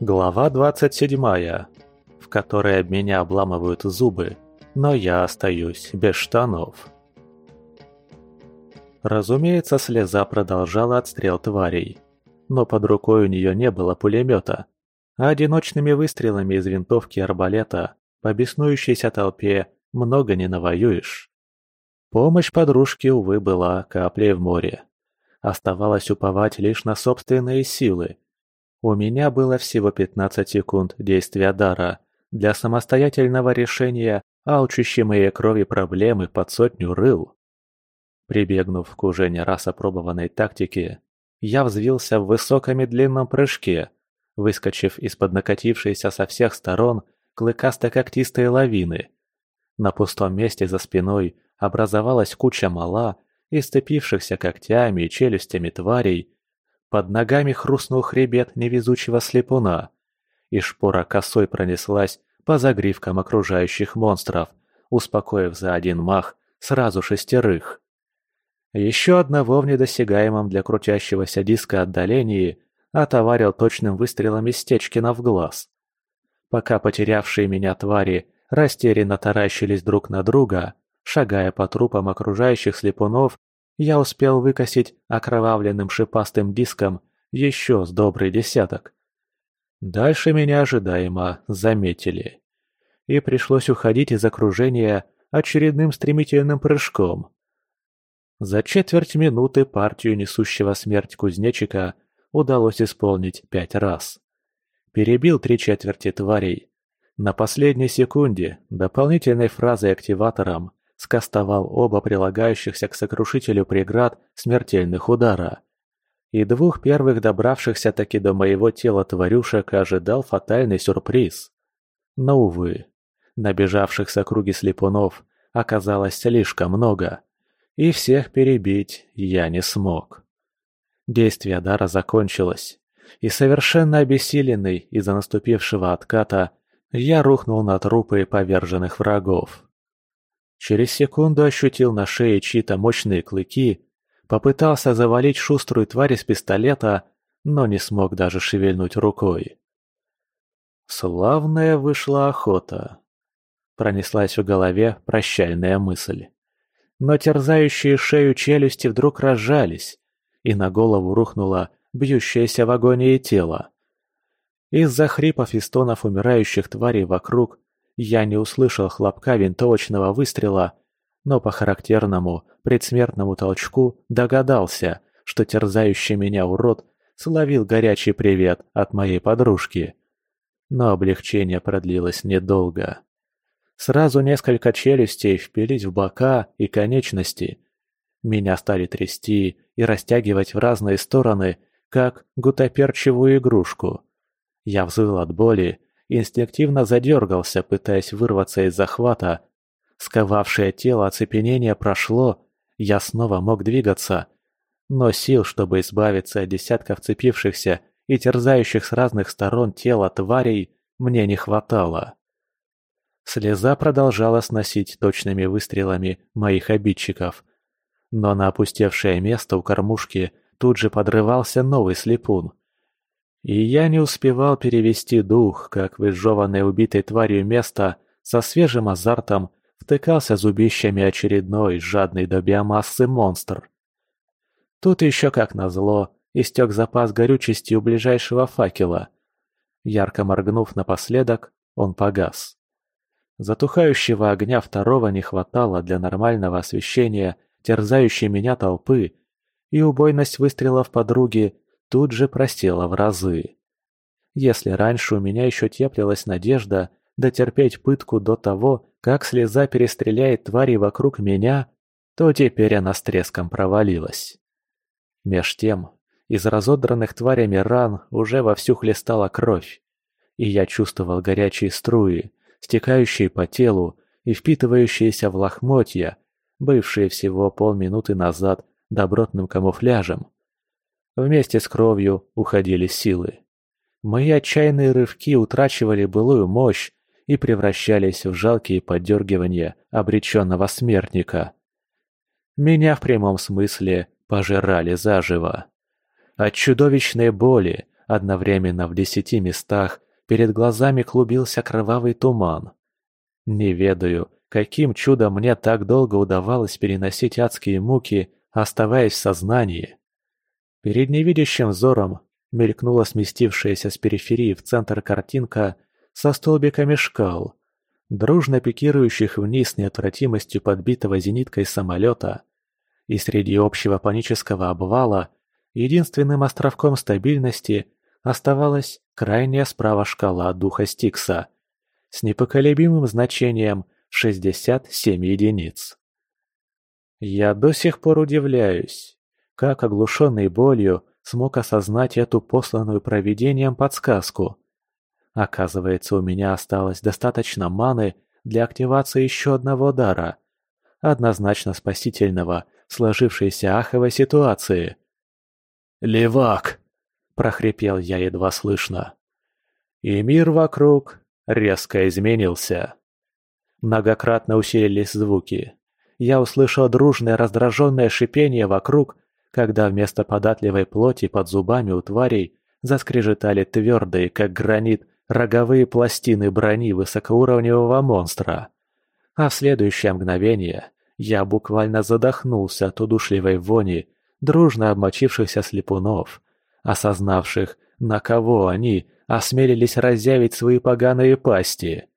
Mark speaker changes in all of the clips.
Speaker 1: Глава 27, в которой меня обламывают зубы, но я остаюсь без штанов. Разумеется, слеза продолжала отстрел тварей, но под рукой у нее не было пулемета, а одиночными выстрелами из винтовки арбалета по беснующейся толпе много не навоюешь. Помощь подружки, увы, была каплей в море. Оставалось уповать лишь на собственные силы – у меня было всего 15 секунд действия дара для самостоятельного решения алчущей моей крови проблемы под сотню рыл. Прибегнув к уже не раз опробованной тактике, я взвился в высоком и длинном прыжке, выскочив из-под накатившейся со всех сторон клыкасто-когтистой лавины. На пустом месте за спиной образовалась куча мала и сцепившихся когтями и челюстями тварей, под ногами хрустнул хребет невезучего слепуна, и шпора косой пронеслась по загривкам окружающих монстров, успокоив за один мах сразу шестерых. Еще одного в недосягаемом для крутящегося диска отдалении отоварил точным выстрелом из Стечкина в глаз. Пока потерявшие меня твари растерянно таращились друг на друга, шагая по трупам окружающих слепунов я успел выкосить окровавленным шипастым диском еще с добрый десяток. Дальше меня ожидаемо заметили. И пришлось уходить из окружения очередным стремительным прыжком. За четверть минуты партию несущего смерть кузнечика удалось исполнить пять раз. Перебил три четверти тварей. На последней секунде дополнительной фразой активатором скостовал оба прилагающихся к сокрушителю преград смертельных удара. И двух первых добравшихся таки до моего тела тварюшек ожидал фатальный сюрприз. Но, увы, набежавших с округи слепунов оказалось слишком много, и всех перебить я не смог. Действие дара закончилось, и совершенно обессиленный из-за наступившего отката я рухнул на трупы поверженных врагов. Через секунду ощутил на шее чьи-то мощные клыки, попытался завалить шуструю тварь из пистолета, но не смог даже шевельнуть рукой. Славная вышла охота. Пронеслась в голове прощальная мысль. Но терзающие шею челюсти вдруг разжались, и на голову рухнуло бьющееся в агонии тело. Из-за хрипов и стонов умирающих тварей вокруг я не услышал хлопка винтовочного выстрела, но по характерному предсмертному толчку догадался, что терзающий меня урод словил горячий привет от моей подружки. Но облегчение продлилось недолго. Сразу несколько челюстей впились в бока и конечности. Меня стали трясти и растягивать в разные стороны, как гутоперчивую игрушку. Я взвыл от боли инстинктивно задергался, пытаясь вырваться из захвата. Сковавшее тело оцепенение прошло, я снова мог двигаться. Но сил, чтобы избавиться от десятков цепившихся и терзающих с разных сторон тела тварей, мне не хватало. Слеза продолжала сносить точными выстрелами моих обидчиков. Но на опустевшее место у кормушки тут же подрывался новый слепун. И я не успевал перевести дух, как в изжеванное убитой тварью место со свежим азартом втыкался зубищами очередной жадный до биомассы монстр. Тут еще как назло истек запас горючести у ближайшего факела. Ярко моргнув напоследок, он погас. Затухающего огня второго не хватало для нормального освещения терзающей меня толпы, и убойность выстрелов подруги тут же просела в разы. Если раньше у меня еще теплилась надежда дотерпеть пытку до того, как слеза перестреляет твари вокруг меня, то теперь она с треском провалилась. Меж тем, из разодранных тварями ран уже вовсю хлестала кровь, и я чувствовал горячие струи, стекающие по телу и впитывающиеся в лохмотья, бывшие всего полминуты назад добротным камуфляжем. Вместе с кровью уходили силы. Мои отчаянные рывки утрачивали былую мощь и превращались в жалкие подергивания обреченного смертника. Меня в прямом смысле пожирали заживо. От чудовищной боли, Одновременно в десяти местах перед глазами клубился кровавый туман. Не ведаю, каким чудом мне так долго удавалось переносить адские муки, оставаясь в сознании. Перед невидящим взором мелькнула сместившаяся с периферии в центр картинка со столбиками шкал, дружно пикирующих вниз неотвратимостью подбитого зениткой самолета, и среди общего панического обвала единственным островком стабильности оставалась крайняя справа шкала духа Стикса с непоколебимым значением 67 единиц. Я до сих пор удивляюсь, как оглушенный болью смог осознать эту посланную провидением подсказку. Оказывается, у меня осталось достаточно маны для активации еще одного дара, однозначно спасительного сложившейся аховой ситуации. «Левак!» – прохрипел я едва слышно. И мир вокруг резко изменился. Многократно усилились звуки. Я услышал дружное раздраженное шипение вокруг, когда вместо податливой плоти под зубами у тварей заскрежетали твердые, как гранит, роговые пластины брони высокоуровневого монстра. А в следующее мгновение я буквально задохнулся от удушливой вони дружно обмочившихся слепунов, осознавших, на кого они осмелились разъявить свои поганые пасти.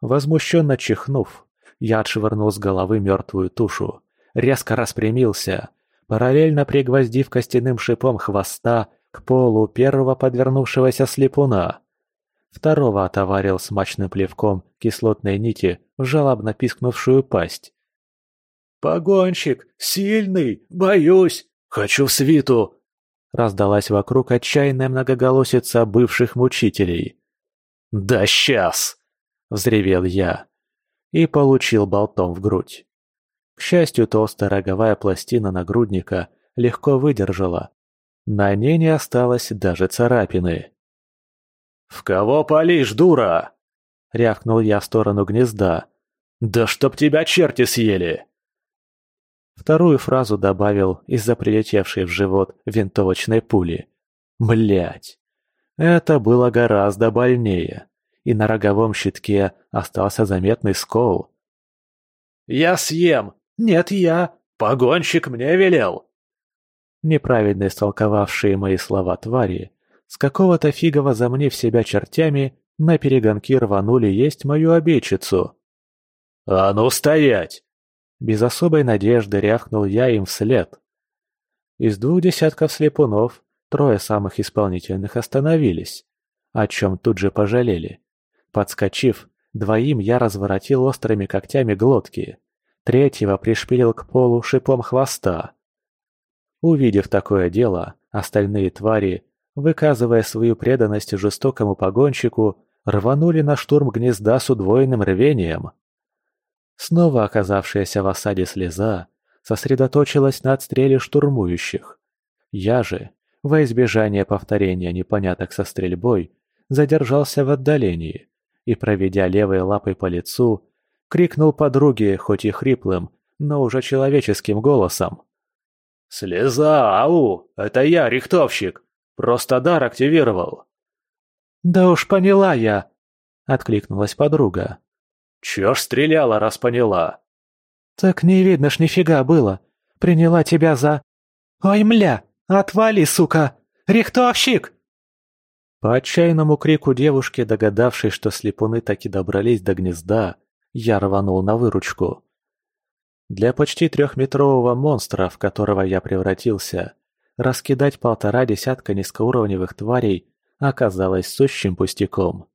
Speaker 1: Возмущенно чихнув, я отшвырнул с головы мертвую тушу, резко распрямился, параллельно пригвоздив костяным шипом хвоста к полу первого подвернувшегося слепуна. Второго отоварил смачным плевком кислотной нити в жалобно пискнувшую пасть. «Погонщик! Сильный! Боюсь! Хочу в свиту!» Раздалась вокруг отчаянная многоголосица бывших мучителей. «Да сейчас!» — взревел я. И получил болтом в грудь. К счастью, толстая роговая пластина нагрудника легко выдержала. На ней не осталось даже царапины. «В кого палишь, дура?» — рявкнул я в сторону гнезда. «Да чтоб тебя черти съели!» Вторую фразу добавил из-за прилетевшей в живот винтовочной пули. Блять. Это было гораздо больнее. И на роговом щитке остался заметный скол. «Я съем! Нет, я! Погонщик мне велел!» Неправильно истолковавшие мои слова твари с какого-то фига возомнив себя чертями, на перегонки рванули есть мою обидчицу. «А ну стоять!» Без особой надежды рявкнул я им вслед. Из двух десятков слепунов трое самых исполнительных остановились, о чем тут же пожалели. Подскочив, двоим я разворотил острыми когтями глотки, третьего пришпилил к полу шипом хвоста. Увидев такое дело, остальные твари, выказывая свою преданность жестокому погонщику, рванули на штурм гнезда с удвоенным рвением. Снова оказавшаяся в осаде слеза сосредоточилась на отстреле штурмующих. Я же, во избежание повторения непоняток со стрельбой, задержался в отдалении и, проведя левой лапой по лицу, крикнул подруге, хоть и хриплым, но уже человеческим голосом. «Слеза, ау! Это я, рихтовщик! Просто дар активировал!» «Да уж поняла я!» — откликнулась подруга. «Чё ж стреляла, раз поняла?» «Так не видно ж нифига было. Приняла тебя за...» «Ой, мля! Отвали, сука! Рихтовщик!» По отчаянному крику девушки, догадавшись, что слепуны таки добрались до гнезда, я рванул на выручку. Для почти трехметрового монстра, в которого я превратился, раскидать полтора десятка низкоуровневых тварей оказалось сущим пустяком.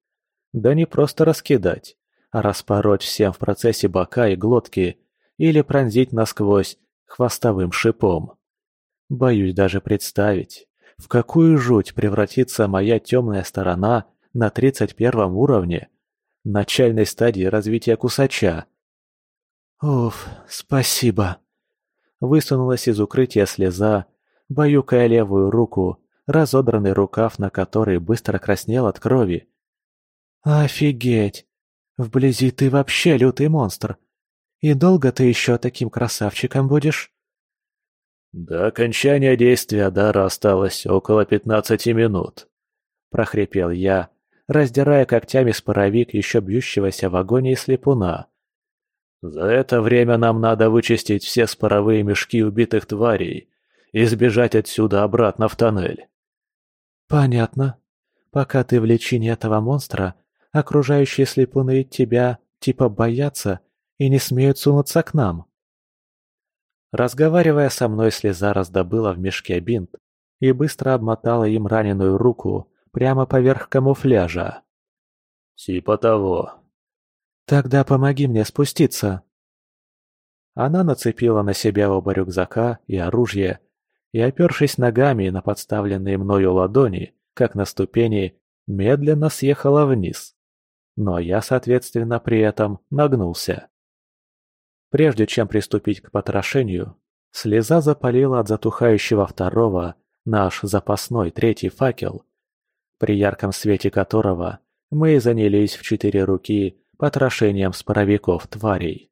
Speaker 1: Да не просто раскидать, распороть всем в процессе бока и глотки или пронзить насквозь хвостовым шипом. Боюсь даже представить, в какую жуть превратится моя темная сторона на 31 уровне, начальной стадии развития кусача. «Уф, спасибо!» Высунулась из укрытия слеза, баюкая левую руку, разодранный рукав на который быстро краснел от крови. «Офигеть! Вблизи ты вообще лютый монстр. И долго ты еще таким красавчиком будешь?» «До окончания действия дара осталось около пятнадцати минут», — прохрипел я, раздирая когтями споровик еще бьющегося в агонии слепуна. «За это время нам надо вычистить все споровые мешки убитых тварей и сбежать отсюда обратно в тоннель».
Speaker 2: «Понятно. Пока ты в лечении этого монстра, окружающие слепуны тебя типа боятся и не смеют сунуться к нам». Разговаривая со мной, слеза раздобыла в мешке бинт и быстро обмотала им раненую руку прямо поверх камуфляжа.
Speaker 1: «Типа того».
Speaker 2: «Тогда помоги мне спуститься». Она нацепила на себя оба рюкзака и оружие и, опершись ногами на подставленные мною ладони, как на ступени, медленно съехала вниз. Но я, соответственно, при этом нагнулся. Прежде чем приступить к потрошению, слеза запалила от затухающего второго наш запасной третий факел, при ярком свете которого мы занялись в четыре руки потрошением споровиков тварей.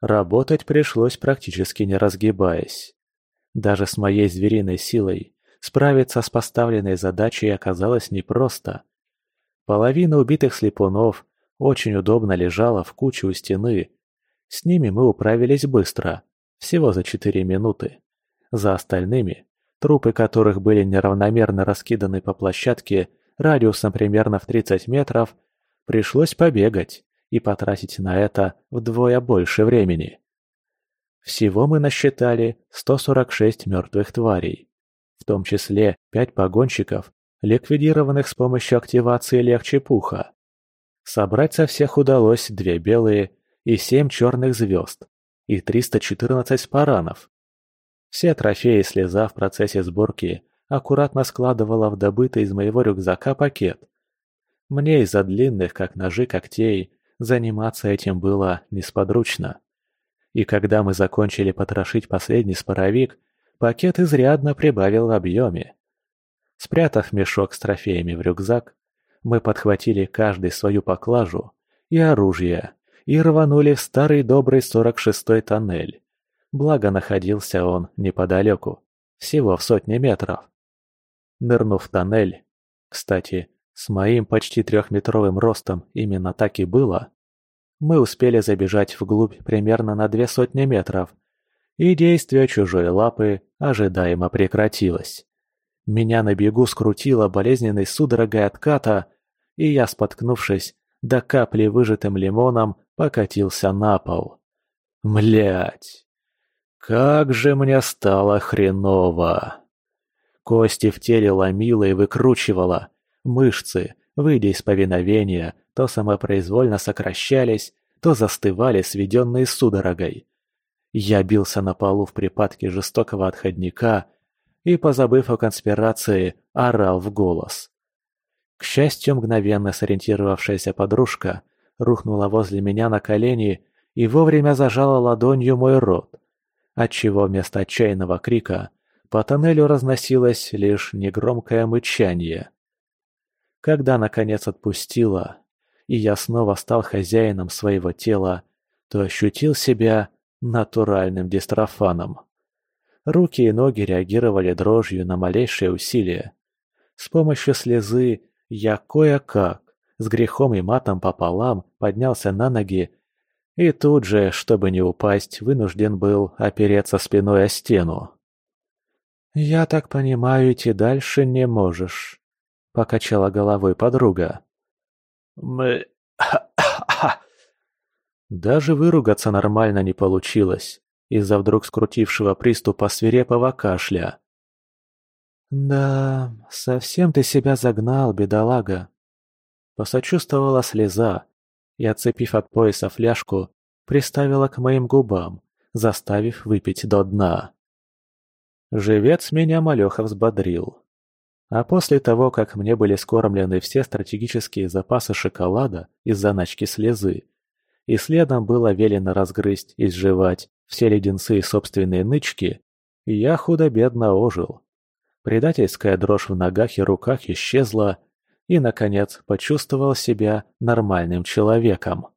Speaker 2: Работать пришлось практически не разгибаясь. Даже с моей звериной силой справиться с поставленной задачей оказалось непросто. Половина убитых слепунов очень удобно лежала в куче у стены, с ними мы управились быстро, всего за четыре минуты. За остальными, трупы которых были неравномерно раскиданы по площадке радиусом примерно в 30 метров, пришлось побегать и потратить на это вдвое больше времени. Всего мы насчитали 146 мертвых тварей, в том числе 5 погонщиков, ликвидированных с помощью активации легче пуха. Собрать со всех удалось две белые и семь черных звезд, и 314 спаранов. Все трофеи слеза в процессе сборки аккуратно складывала в добытый из моего рюкзака пакет. Мне из-за длинных, как ножи, когтей заниматься этим было несподручно. И когда мы закончили потрошить последний споровик, пакет изрядно прибавил в объеме. Спрятав мешок с трофеями в рюкзак, мы подхватили каждый свою поклажу и оружие и рванули в старый добрый 46-й тоннель. Благо находился он неподалеку, всего в сотне метров. Нырнув в тоннель, кстати, с моим почти трехметровым ростом именно так и было, мы успели забежать вглубь примерно на две сотни метров, и действие чужой лапы ожидаемо прекратилось. Меня на бегу скрутило болезненной судорогой отката, и я, споткнувшись, до капли выжатым лимоном покатился на пол. Млять! Как же мне стало хреново! Кости в теле ломило и выкручивало, мышцы, выйдя из повиновения, то самопроизвольно сокращались, то застывали, сведенные судорогой. Я бился на полу в припадке жестокого отходника и, позабыв о конспирации, орал в голос. К счастью, мгновенно сориентировавшаяся подружка рухнула возле меня на колени и вовремя зажала ладонью мой рот, отчего вместо отчаянного крика по тоннелю разносилось лишь негромкое мычание. Когда, наконец, отпустила, и я снова стал хозяином своего тела, то ощутил себя натуральным дистрофаном. Руки и ноги реагировали дрожью на малейшее усилие. С помощью слезы я кое-как, с грехом и матом пополам поднялся на ноги и тут же, чтобы не упасть, вынужден был опереться спиной о стену. «Я так понимаю, идти дальше не можешь», — покачала головой подруга.
Speaker 1: «Мы... Даже выругаться нормально не получилось из-за вдруг скрутившего приступа свирепого кашля.
Speaker 2: «Да, совсем ты себя загнал, бедолага», Посочувствовала слеза и, отцепив от пояса фляжку, приставила к моим губам, заставив выпить до дна. Живец меня малеха взбодрил. А после того, как мне были скормлены все стратегические запасы шоколада из заначки слезы, и следом было велено разгрызть и сживать все леденцы и собственные нычки, я худо-бедно ожил. Предательская дрожь в ногах и руках исчезла, и, наконец, почувствовал себя нормальным человеком.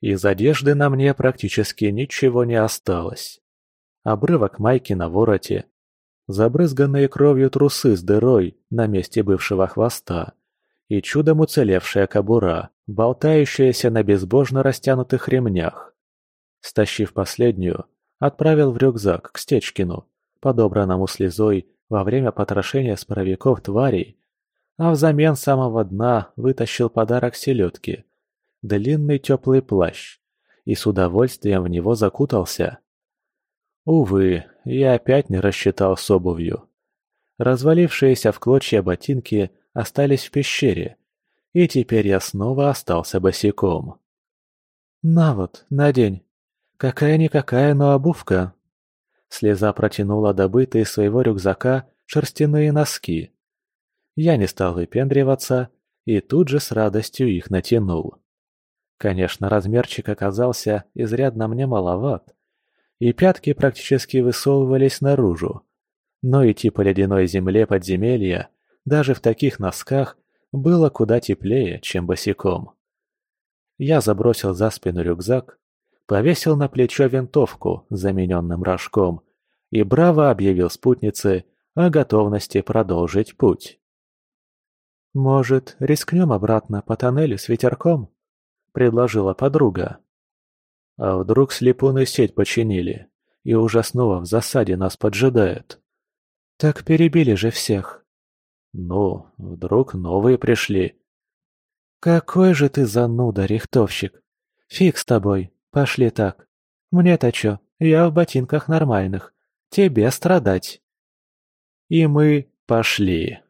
Speaker 2: Из одежды на мне практически ничего не осталось.
Speaker 1: обрывок майки на вороте, забрызганные кровью трусы с дырой на месте бывшего хвоста и чудом уцелевшая кобура, болтающаяся на безбожно растянутых ремнях. Стащив последнюю, отправил в рюкзак к Стечкину, подобранному слезой во время потрошения споровиков тварей, а взамен самого дна вытащил подарок селедки – длинный теплый плащ, и с удовольствием в него закутался. Увы, я опять не рассчитал с обувью. Развалившиеся в клочья ботинки остались в пещере, и теперь я снова остался босиком.
Speaker 2: «На вот, надень. Какая-никакая, но обувка».
Speaker 1: Слеза протянула добытые из своего рюкзака шерстяные носки. Я не стал выпендриваться и тут же с радостью их натянул. Конечно, размерчик оказался изрядно мне маловат, и пятки практически высовывались наружу. Но идти по ледяной земле подземелья, даже в таких носках, было куда теплее, чем босиком. Я забросил за спину рюкзак, повесил на плечо винтовку с замененным рожком и браво объявил спутнице о готовности продолжить путь.
Speaker 2: «Может, рискнем обратно по тоннелю с ветерком?» – предложила подруга.
Speaker 1: А вдруг слепуны сеть починили, и уже снова в засаде нас поджидают?
Speaker 2: Так перебили же всех.
Speaker 1: Ну, вдруг новые пришли.
Speaker 2: Какой же ты зануда, рихтовщик. Фиг с тобой, пошли так. Мне-то чё, я в ботинках нормальных. Тебе страдать.
Speaker 1: И мы пошли.